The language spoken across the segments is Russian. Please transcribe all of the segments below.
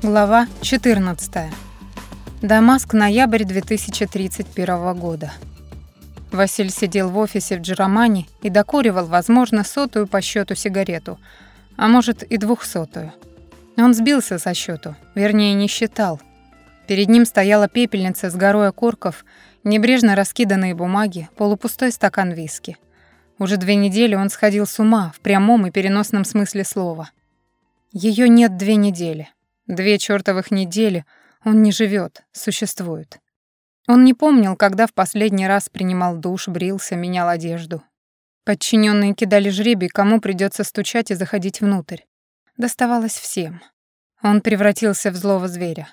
Глава 14. Дамаск, ноябрь 2031 года. Василь сидел в офисе в Джеромане и докуривал, возможно, сотую по счету сигарету, а может и двухсотую. Он сбился со счету, вернее, не считал. Перед ним стояла пепельница с горой окурков, небрежно раскиданные бумаги, полупустой стакан виски. Уже две недели он сходил с ума в прямом и переносном смысле слова. Ее нет две недели. Две чёртовых недели он не живет, существует. Он не помнил, когда в последний раз принимал душ, брился, менял одежду. Подчиненные кидали жребий, кому придется стучать и заходить внутрь. Доставалось всем. Он превратился в злого зверя.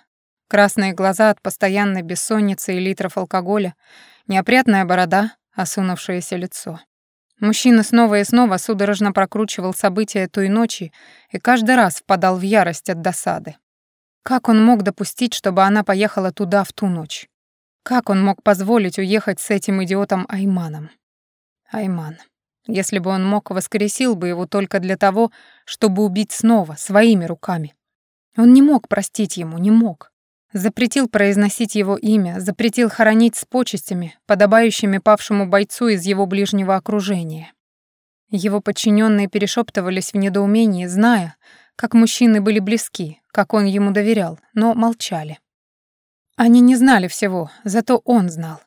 Красные глаза от постоянной бессонницы и литров алкоголя, неопрятная борода, осунувшееся лицо. Мужчина снова и снова судорожно прокручивал события той ночи и каждый раз впадал в ярость от досады. Как он мог допустить, чтобы она поехала туда в ту ночь? Как он мог позволить уехать с этим идиотом Айманом? Айман. Если бы он мог, воскресил бы его только для того, чтобы убить снова, своими руками. Он не мог простить ему, не мог. Запретил произносить его имя, запретил хоронить с почестями, подобающими павшему бойцу из его ближнего окружения. Его подчиненные перешептывались в недоумении, зная, как мужчины были близки, как он ему доверял, но молчали. Они не знали всего, зато он знал.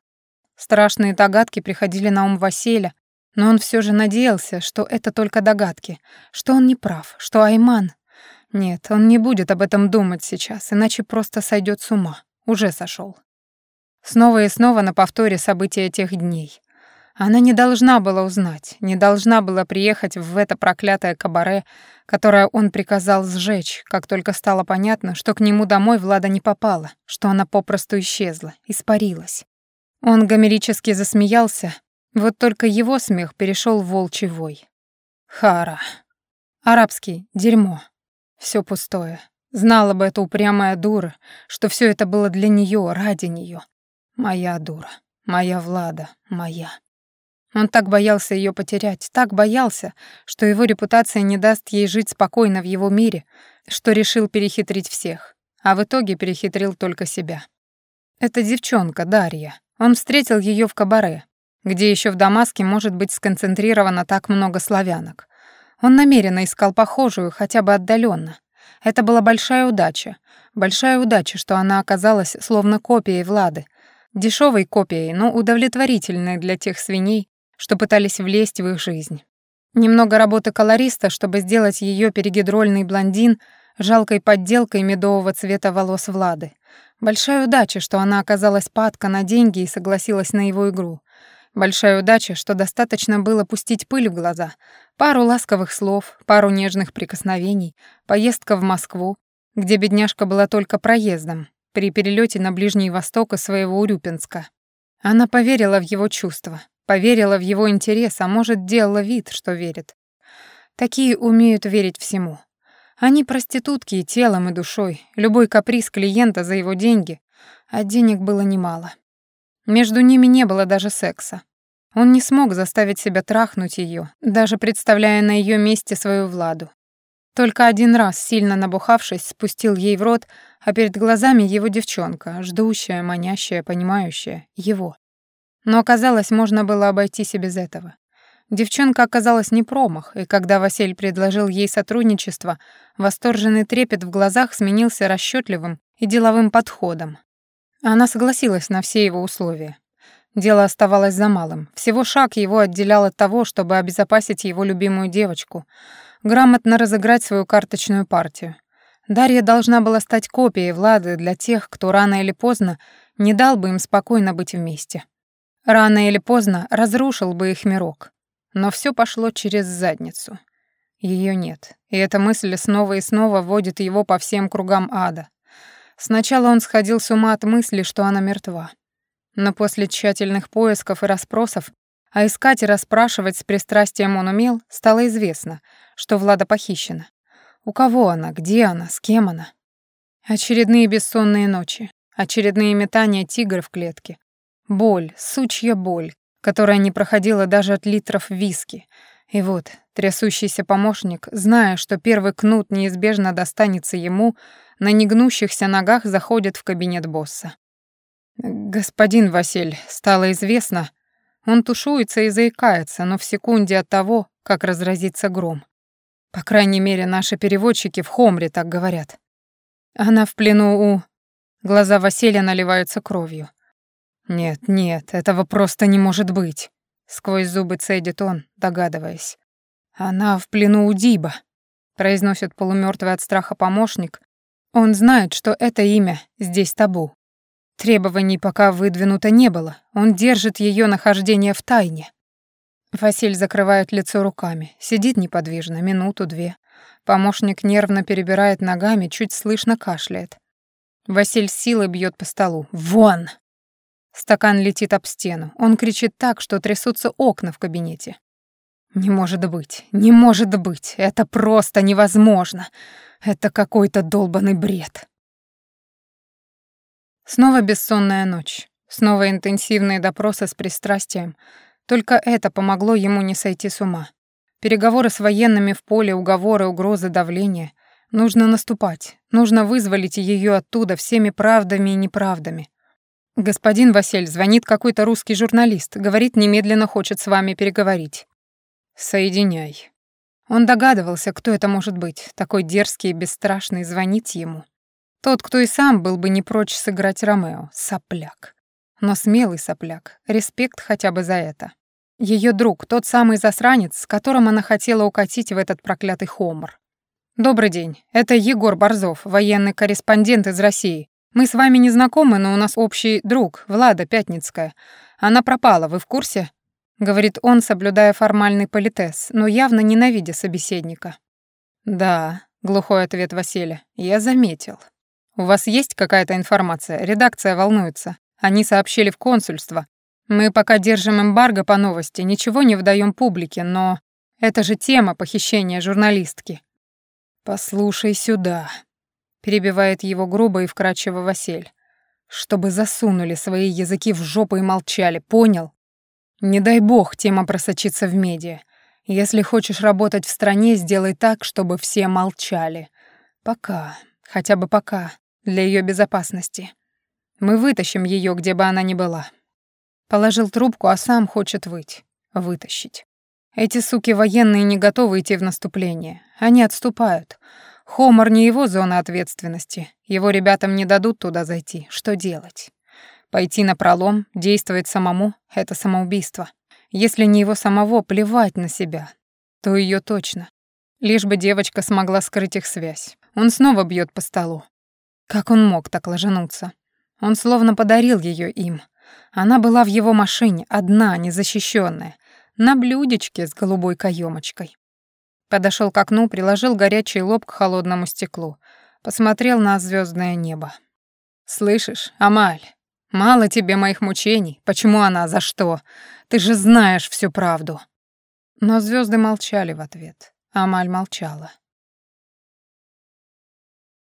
Страшные догадки приходили на ум Василя, но он все же надеялся, что это только догадки, что он не прав, что Айман... Нет, он не будет об этом думать сейчас, иначе просто сойдет с ума. Уже сошел. Снова и снова на повторе события тех дней. Она не должна была узнать, не должна была приехать в это проклятое кабаре, которое он приказал сжечь, как только стало понятно, что к нему домой Влада не попала, что она попросту исчезла, испарилась. Он гомерически засмеялся, вот только его смех перешел в волчий вой. Хара. Арабский, дерьмо. Все пустое. Знала бы эта упрямая дура, что все это было для нее, ради нее. Моя дура, моя Влада, моя. Он так боялся ее потерять, так боялся, что его репутация не даст ей жить спокойно в его мире, что решил перехитрить всех, а в итоге перехитрил только себя. Это девчонка, Дарья. Он встретил ее в кабаре, где еще в Дамаске может быть сконцентрировано так много славянок. Он намеренно искал похожую, хотя бы отдаленно. Это была большая удача. Большая удача, что она оказалась словно копией Влады. Дешевой копией, но удовлетворительной для тех свиней, что пытались влезть в их жизнь. Немного работы колориста, чтобы сделать ее перегидрольный блондин жалкой подделкой медового цвета волос Влады. Большая удача, что она оказалась падка на деньги и согласилась на его игру. Большая удача, что достаточно было пустить пыль в глаза, пару ласковых слов, пару нежных прикосновений, поездка в Москву, где бедняжка была только проездом, при перелете на Ближний Восток из своего Урюпинска. Она поверила в его чувства, Поверила в его интерес, а может, делала вид, что верит. Такие умеют верить всему. Они проститутки и телом, и душой. Любой каприз клиента за его деньги. А денег было немало. Между ними не было даже секса. Он не смог заставить себя трахнуть ее, даже представляя на ее месте свою Владу. Только один раз, сильно набухавшись, спустил ей в рот, а перед глазами его девчонка, ждущая, манящая, понимающая, его. Но оказалось, можно было обойтись и без этого. Девчонка оказалась не промах, и когда Василь предложил ей сотрудничество, восторженный трепет в глазах сменился расчетливым и деловым подходом. Она согласилась на все его условия. Дело оставалось за малым. Всего шаг его отделял от того, чтобы обезопасить его любимую девочку, грамотно разыграть свою карточную партию. Дарья должна была стать копией Влады для тех, кто рано или поздно не дал бы им спокойно быть вместе. Рано или поздно разрушил бы их мирок. Но все пошло через задницу. Ее нет, и эта мысль снова и снова вводит его по всем кругам ада. Сначала он сходил с ума от мысли, что она мертва. Но после тщательных поисков и расспросов, а искать и расспрашивать с пристрастием он умел, стало известно, что Влада похищена. У кого она, где она, с кем она? Очередные бессонные ночи, очередные метания тигра в клетке, Боль, сучья боль, которая не проходила даже от литров виски. И вот, трясущийся помощник, зная, что первый кнут неизбежно достанется ему, на негнущихся ногах заходит в кабинет босса. «Господин Василь, стало известно...» Он тушуется и заикается, но в секунде от того, как разразится гром. По крайней мере, наши переводчики в Хомре так говорят. Она в плену у... Глаза Василия наливаются кровью. «Нет, нет, этого просто не может быть», — сквозь зубы цедит он, догадываясь. «Она в плену у Диба», — произносит полумёртвый от страха помощник. Он знает, что это имя здесь табу. Требований пока выдвинуто не было, он держит ее нахождение в тайне. Василь закрывает лицо руками, сидит неподвижно, минуту-две. Помощник нервно перебирает ногами, чуть слышно кашляет. Василь силой бьет по столу. «Вон!» Стакан летит об стену. Он кричит так, что трясутся окна в кабинете. «Не может быть, не может быть, это просто невозможно. Это какой-то долбанный бред». Снова бессонная ночь, снова интенсивные допросы с пристрастием. Только это помогло ему не сойти с ума. Переговоры с военными в поле, уговоры, угрозы, давление. Нужно наступать, нужно вызволить ее оттуда всеми правдами и неправдами. «Господин Василь, звонит какой-то русский журналист, говорит, немедленно хочет с вами переговорить». «Соединяй». Он догадывался, кто это может быть, такой дерзкий и бесстрашный, звонить ему. Тот, кто и сам был бы не прочь сыграть Ромео, сопляк. Но смелый сопляк, респект хотя бы за это. Ее друг, тот самый засранец, с которым она хотела укатить в этот проклятый хомор. «Добрый день, это Егор Борзов, военный корреспондент из России. Мы с вами не знакомы, но у нас общий друг, Влада Пятницкая. Она пропала, вы в курсе?» — говорит он, соблюдая формальный политез, но явно ненавидя собеседника. «Да», — глухой ответ Василия, — «я заметил». «У вас есть какая-то информация? Редакция волнуется. Они сообщили в консульство. Мы пока держим эмбарго по новости, ничего не выдаем публике, но это же тема похищения журналистки». «Послушай сюда», — перебивает его грубо и вкрадчиво Василь. «Чтобы засунули свои языки в жопу и молчали, понял? Не дай бог тема просочится в медиа. Если хочешь работать в стране, сделай так, чтобы все молчали. Пока, хотя бы пока, для ее безопасности. Мы вытащим ее, где бы она ни была». Положил трубку, а сам хочет выть. Вытащить. Эти суки военные не готовы идти в наступление. Они отступают. Хомор не его зона ответственности. Его ребятам не дадут туда зайти. Что делать? Пойти на пролом, действовать самому — это самоубийство. Если не его самого, плевать на себя. То ее точно. Лишь бы девочка смогла скрыть их связь. Он снова бьет по столу. Как он мог так ложануться? Он словно подарил ее им. Она была в его машине, одна, незащищенная на блюдечке с голубой каемочкой. Подошел к окну, приложил горячий лоб к холодному стеклу, посмотрел на звездное небо. «Слышишь, Амаль, мало тебе моих мучений. Почему она, за что? Ты же знаешь всю правду». Но звезды молчали в ответ. Амаль молчала.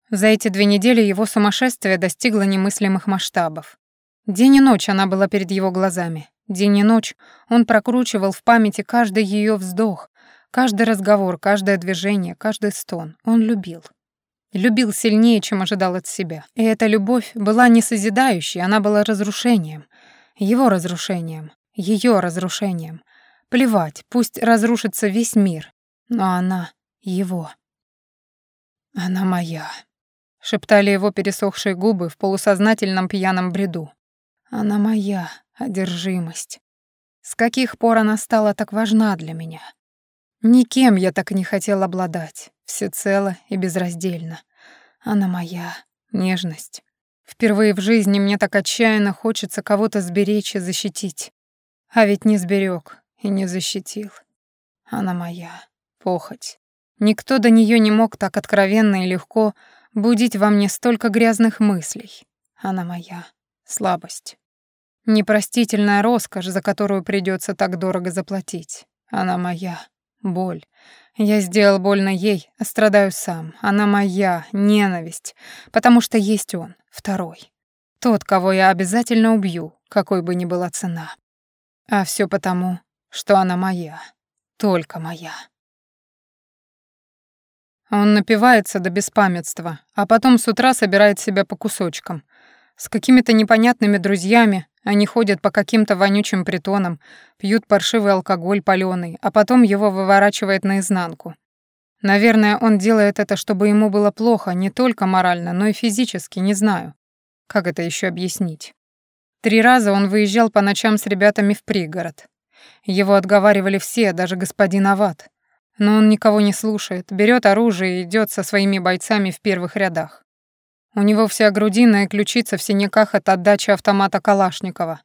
За эти две недели его сумасшествие достигло немыслимых масштабов. День и ночь она была перед его глазами. День и ночь он прокручивал в памяти каждый ее вздох, каждый разговор, каждое движение, каждый стон. Он любил. Любил сильнее, чем ожидал от себя. И эта любовь была не созидающей, она была разрушением. Его разрушением, ее разрушением. Плевать, пусть разрушится весь мир, но она его. «Она моя», — шептали его пересохшие губы в полусознательном пьяном бреду. «Она моя, одержимость. С каких пор она стала так важна для меня? Никем я так не хотел обладать, всецело и безраздельно. Она моя нежность. Впервые в жизни мне так отчаянно хочется кого-то сберечь и защитить. А ведь не сберег и не защитил. Она моя похоть. Никто до нее не мог так откровенно и легко будить во мне столько грязных мыслей. Она моя слабость. Непростительная роскошь, за которую придется так дорого заплатить. Она моя. Боль. Я сделал больно ей, а страдаю сам. Она моя. Ненависть. Потому что есть он. Второй. Тот, кого я обязательно убью, какой бы ни была цена. А все потому, что она моя. Только моя. Он напивается до беспамятства, а потом с утра собирает себя по кусочкам. С какими-то непонятными друзьями они ходят по каким-то вонючим притонам, пьют паршивый алкоголь палёный, а потом его выворачивает наизнанку. Наверное, он делает это, чтобы ему было плохо не только морально, но и физически, не знаю. Как это еще объяснить? Три раза он выезжал по ночам с ребятами в пригород. Его отговаривали все, даже господин Ават. Но он никого не слушает, берет оружие и идет со своими бойцами в первых рядах. У него вся грудина и ключица в синяках от отдачи автомата Калашникова.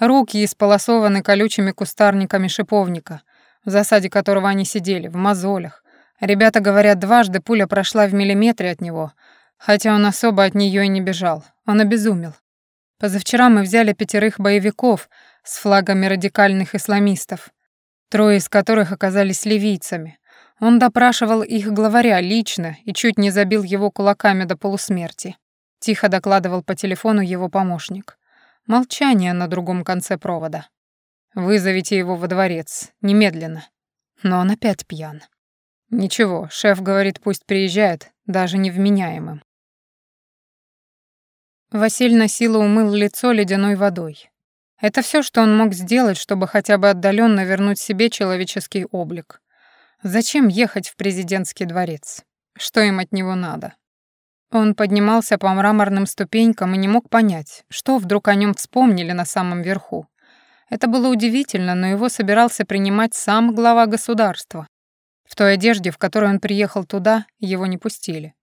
Руки исполосованы колючими кустарниками шиповника, в засаде которого они сидели, в мозолях. Ребята говорят, дважды пуля прошла в миллиметре от него, хотя он особо от нее и не бежал. Он обезумел. Позавчера мы взяли пятерых боевиков с флагами радикальных исламистов трое из которых оказались ливийцами. Он допрашивал их главаря лично и чуть не забил его кулаками до полусмерти. Тихо докладывал по телефону его помощник. Молчание на другом конце провода. «Вызовите его во дворец. Немедленно». Но он опять пьян. «Ничего, шеф говорит, пусть приезжает, даже невменяемым». Василь на силу умыл лицо ледяной водой. Это все, что он мог сделать, чтобы хотя бы отдаленно вернуть себе человеческий облик. Зачем ехать в президентский дворец? Что им от него надо? Он поднимался по мраморным ступенькам и не мог понять, что вдруг о нем вспомнили на самом верху. Это было удивительно, но его собирался принимать сам глава государства. В той одежде, в которой он приехал туда, его не пустили.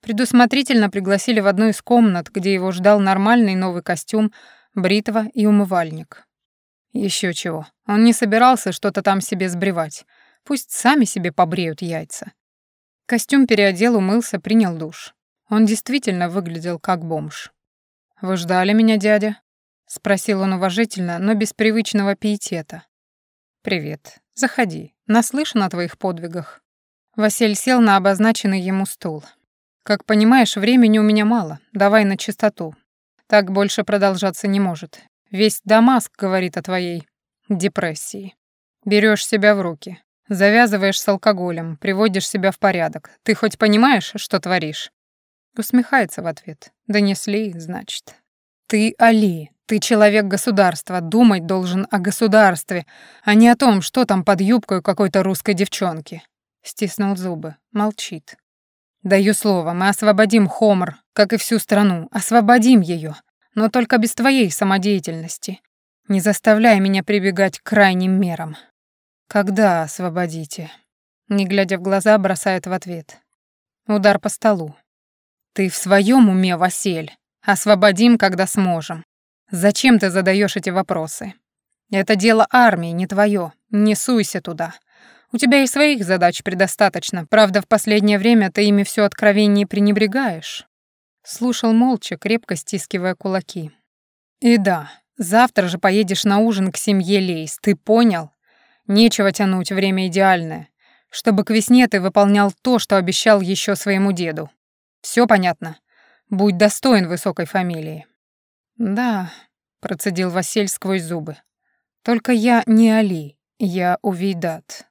Предусмотрительно пригласили в одну из комнат, где его ждал нормальный новый костюм бритва и умывальник. Еще чего. Он не собирался что-то там себе сбривать. Пусть сами себе побреют яйца. Костюм переодел, умылся, принял душ. Он действительно выглядел как бомж. «Вы ждали меня, дядя?» — спросил он уважительно, но без привычного пиетета. «Привет. Заходи. Наслышан о твоих подвигах». Василь сел на обозначенный ему стул. «Как понимаешь, времени у меня мало. Давай на чистоту. Так больше продолжаться не может. Весь Дамаск говорит о твоей депрессии. Берешь себя в руки, завязываешь с алкоголем, приводишь себя в порядок. Ты хоть понимаешь, что творишь?» Усмехается в ответ. «Донесли, значит». «Ты Али, ты человек государства, думать должен о государстве, а не о том, что там под юбкой какой-то русской девчонки». Стиснул зубы, молчит. Даю слово, мы освободим Хомр, как и всю страну. Освободим ее, но только без твоей самодеятельности. Не заставляй меня прибегать к крайним мерам. Когда освободите? Не глядя в глаза, бросает в ответ. Удар по столу. Ты в своем уме, Василь? Освободим, когда сможем. Зачем ты задаешь эти вопросы? Это дело армии, не твое. Не суйся туда. У тебя и своих задач предостаточно, правда, в последнее время ты ими все откровеннее пренебрегаешь». Слушал молча, крепко стискивая кулаки. «И да, завтра же поедешь на ужин к семье Лейс, ты понял? Нечего тянуть, время идеальное. Чтобы к весне ты выполнял то, что обещал еще своему деду. Все понятно? Будь достоин высокой фамилии». «Да», — процедил Василь сквозь зубы. «Только я не Али, я Увейдат».